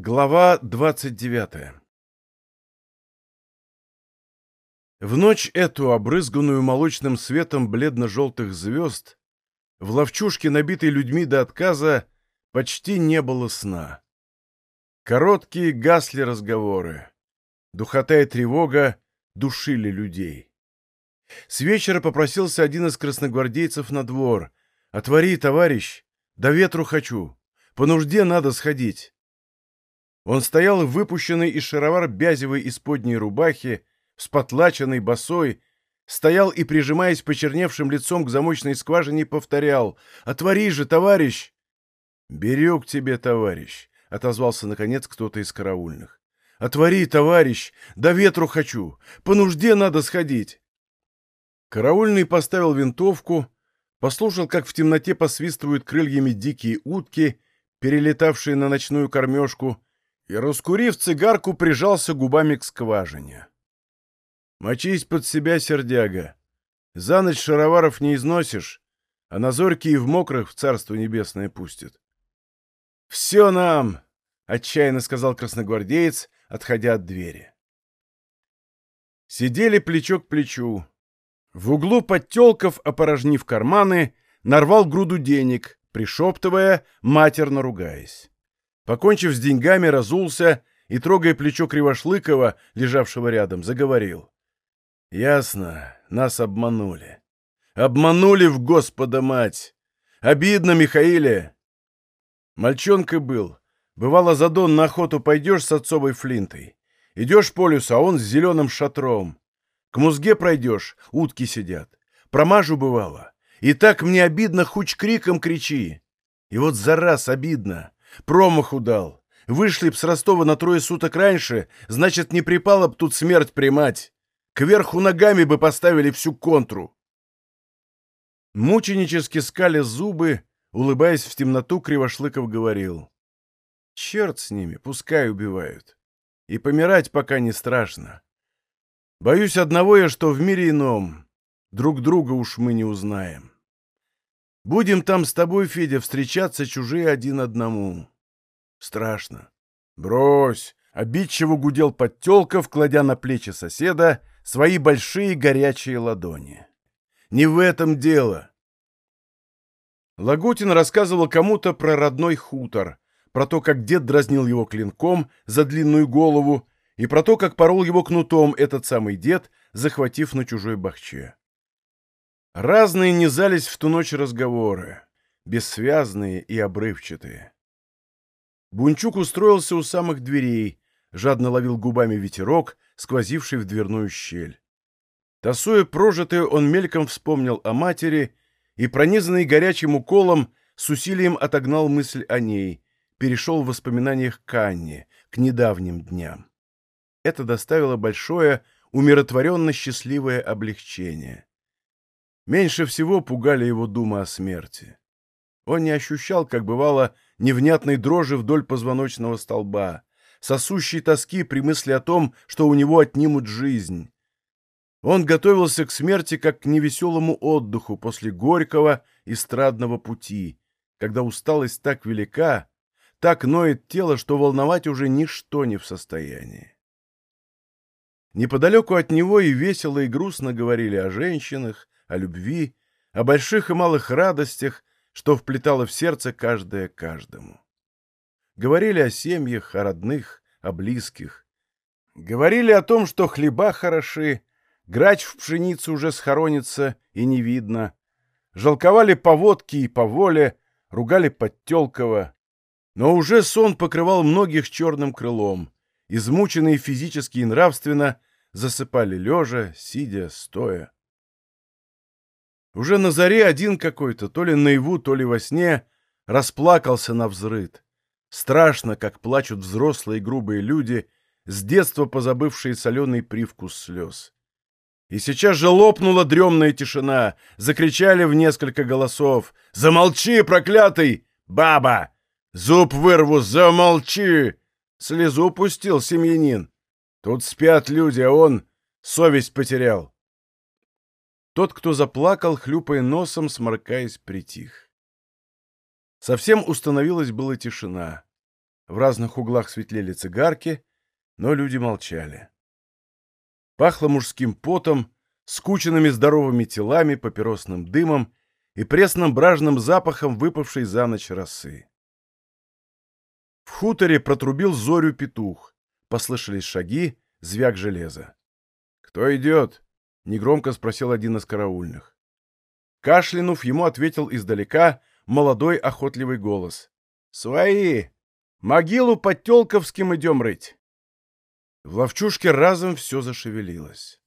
Глава 29 В ночь эту, обрызганную молочным светом бледно-желтых звезд, в ловчушке, набитой людьми до отказа, почти не было сна. Короткие гасли разговоры. Духота и тревога душили людей. С вечера попросился один из красногвардейцев на двор. «Отвори, товарищ! До ветру хочу! По нужде надо сходить!» Он стоял выпущенный из шаровар бязевой исподней рубахи, спотлаченный, босой, стоял и, прижимаясь почерневшим лицом к замочной скважине, повторял «Отвори же, товарищ!» «Берег тебе, товарищ!» — отозвался, наконец, кто-то из караульных. «Отвори, товарищ! До ветру хочу! По нужде надо сходить!» Караульный поставил винтовку, послушал, как в темноте посвистывают крыльями дикие утки, перелетавшие на ночную кормежку, и, раскурив цигарку, прижался губами к скважине. «Мочись под себя, сердяга. За ночь шароваров не износишь, а на зорьки и в мокрых в царство небесное пустят». «Все нам!» — отчаянно сказал красногвардеец, отходя от двери. Сидели плечо к плечу. В углу Подтелков, опорожнив карманы, нарвал груду денег, пришептывая, матерно ругаясь. Покончив с деньгами, разулся и, трогая плечо Кривошлыкова, лежавшего рядом, заговорил. «Ясно, нас обманули. Обманули в Господа мать! Обидно, Михаиле!» Мальчонка был. Бывало, за дон на охоту пойдешь с отцовой флинтой. Идешь по лесу, а он с зеленым шатром. К музге пройдешь, утки сидят. Промажу бывало. И так мне обидно, хуч криком кричи. И вот за раз обидно. Промаху дал. Вышли б с Ростова на трое суток раньше, значит, не припала б тут смерть примать. Кверху ногами бы поставили всю контру. Мученически скали зубы, улыбаясь в темноту, Кривошлыков говорил. Черт с ними, пускай убивают. И помирать пока не страшно. Боюсь одного я, что в мире ином друг друга уж мы не узнаем. Будем там с тобой, Федя, встречаться чужие один одному. Страшно. Брось! Обидчиво гудел Подтелков, кладя на плечи соседа свои большие горячие ладони. Не в этом дело. Лагутин рассказывал кому-то про родной хутор, про то, как дед дразнил его клинком за длинную голову, и про то, как порол его кнутом этот самый дед, захватив на чужой бахче. Разные низались в ту ночь разговоры, бессвязные и обрывчатые. Бунчук устроился у самых дверей, жадно ловил губами ветерок, сквозивший в дверную щель. Тасуя прожитое, он мельком вспомнил о матери и, пронизанный горячим уколом, с усилием отогнал мысль о ней, перешел в воспоминаниях к Анне, к недавним дням. Это доставило большое, умиротворенно счастливое облегчение. Меньше всего пугали его думы о смерти. Он не ощущал, как бывало, невнятной дрожи вдоль позвоночного столба, сосущей тоски при мысли о том, что у него отнимут жизнь. Он готовился к смерти как к невеселому отдыху после горького и страдного пути, когда усталость так велика, так ноет тело, что волновать уже ничто не в состоянии. Неподалеку от него и весело, и грустно говорили о женщинах, о любви, о больших и малых радостях, что вплетало в сердце каждое каждому. Говорили о семьях, о родных, о близких. Говорили о том, что хлеба хороши, грач в пшеницу уже схоронится и не видно. Жалковали по водке и по воле, ругали Подтелкова. Но уже сон покрывал многих черным крылом. Измученные физически и нравственно засыпали лежа, сидя, стоя. Уже на заре один какой-то, то ли наяву, то ли во сне, расплакался на взрыд. Страшно, как плачут взрослые грубые люди, с детства позабывшие соленый привкус слез. И сейчас же лопнула дремная тишина, закричали в несколько голосов «Замолчи, проклятый! Баба! Зуб вырву, замолчи!» Слезу пустил семьянин. Тут спят люди, а он совесть потерял. Тот, кто заплакал, хлюпая носом, сморкаясь, притих. Совсем установилась была тишина. В разных углах светлели цигарки, но люди молчали. Пахло мужским потом, скученными здоровыми телами, папиросным дымом и пресным бражным запахом выпавшей за ночь росы. В хуторе протрубил зорю петух. Послышались шаги, звяк железа. «Кто идет?» — негромко спросил один из караульных. Кашлянув, ему ответил издалека молодой охотливый голос. «Свои! Могилу под Телковским идем рыть!» В ловчушке разом все зашевелилось.